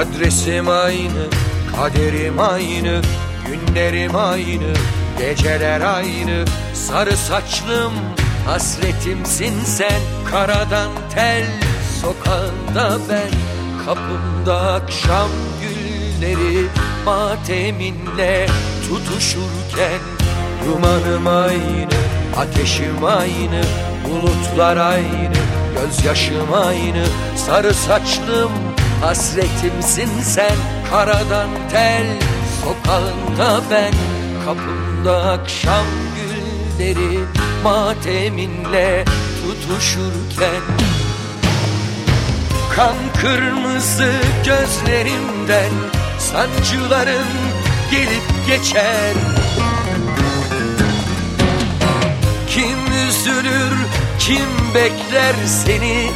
Adresim aynı, kaderim aynı, günlerim aynı, geceler aynı. Sarı saçlım, hasretimsin sen, karadan tel, sokağında ben, kapımda akşam gülleri, mateminle tutuşurken, dumanım aynı, ateşim aynı, bulutlar aynı, gözyaşım aynı, sarı saçlım, Hasretimsin sen karadan tel Sokağında ben. Kapımda akşam gülleri Mateminle tutuşurken. Kan kırmızı gözlerimden Sancıların gelip geçer. Kim üzülür, kim bekler seni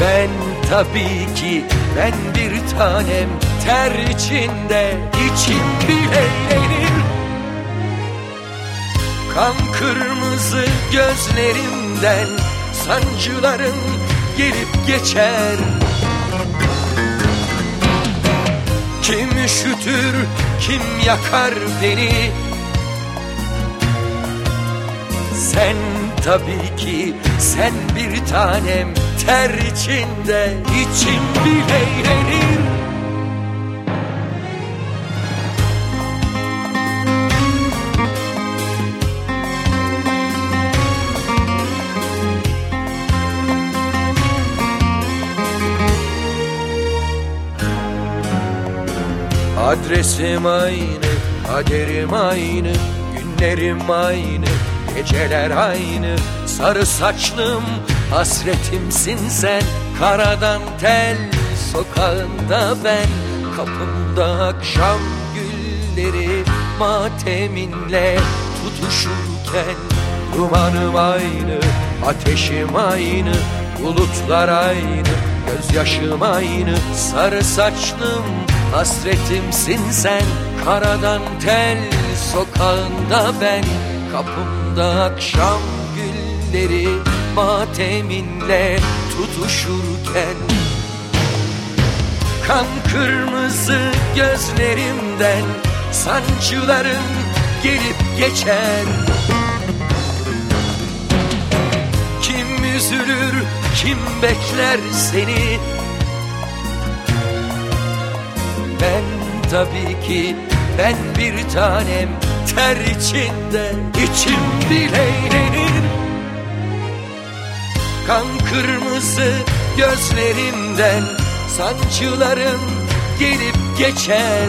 ben tabii ki ben bir tanem ter içinde içim bile eğlenir. Kan kırmızı gözlerimden sancıların gelip geçer. Kim üşütür kim yakar beni? Sen tabii ki sen bir tanem ter içinde içim bile eğlenir. Adresim aynı, kaderim aynı, günlerim aynı, geceler aynı, sarı saçlım Hasretimsin sen. Karadan tel Sokağında ben. Kapımda akşam gülleri Mateminle tutuşurken. Dumanım aynı, ateşim aynı Bulutlar aynı, gözyaşım aynı. Sarı saçlım hasretimsin sen. Karadan tel sokağında ben Kapımda akşam gülleri mateminle tutuşurken Kan kırmızı gözlerimden sancıların gelip geçer Kim üzülür, kim bekler seni? Ben tabii ki ben bir tanem ter içinde içim bile Kan kırmızı gözlerimden sancıların gelip geçer.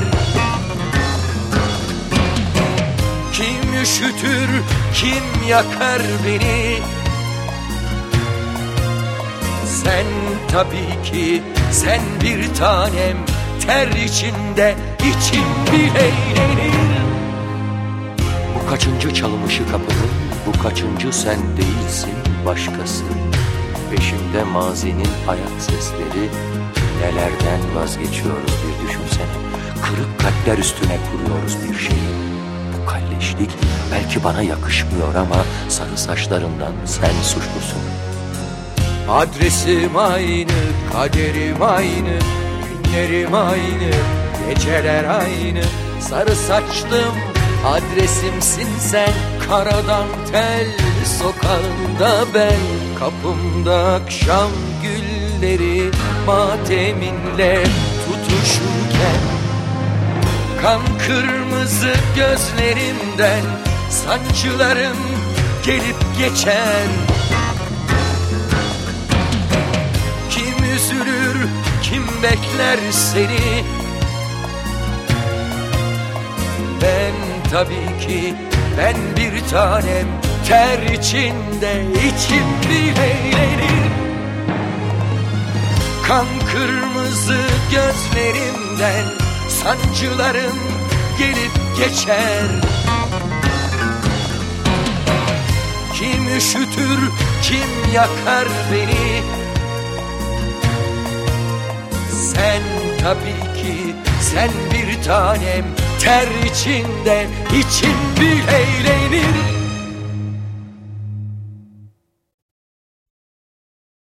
Kim üşütür, kim yakar beni? Sen tabii ki, sen bir tanem. Ter içinde içim bile kaçıncı çalmışı kapının, bu kaçıncı sen değilsin başkası? Peşimde mazinin ayak sesleri. Nelerden vazgeçiyoruz bir düşünsene. Kırık kalpler üstüne kuruyoruz bir şeyi. Bu kalleşlik belki bana yakışmıyor ama Sarı saçlarından sen suçlusun. Adresim aynı, kaderim aynı Günlerim aynı, geceler aynı. Sarı saçlım adresimsin sen Karadan tel sokağında ben. Kapımda akşam gülleri mateminle tutuşurken. Kan kırmızı gözlerimden sancılarım gelip geçer Kim üzülür, kim bekler seni tabii ki ben bir tanem ter içinde içim bile eğlenir. Kan kırmızı gözlerimden sancılarım gelip geçer. Kim üşütür, kim yakar beni Sen tabii ki, sen bir tanem. Ter içinde içim bile eğlenir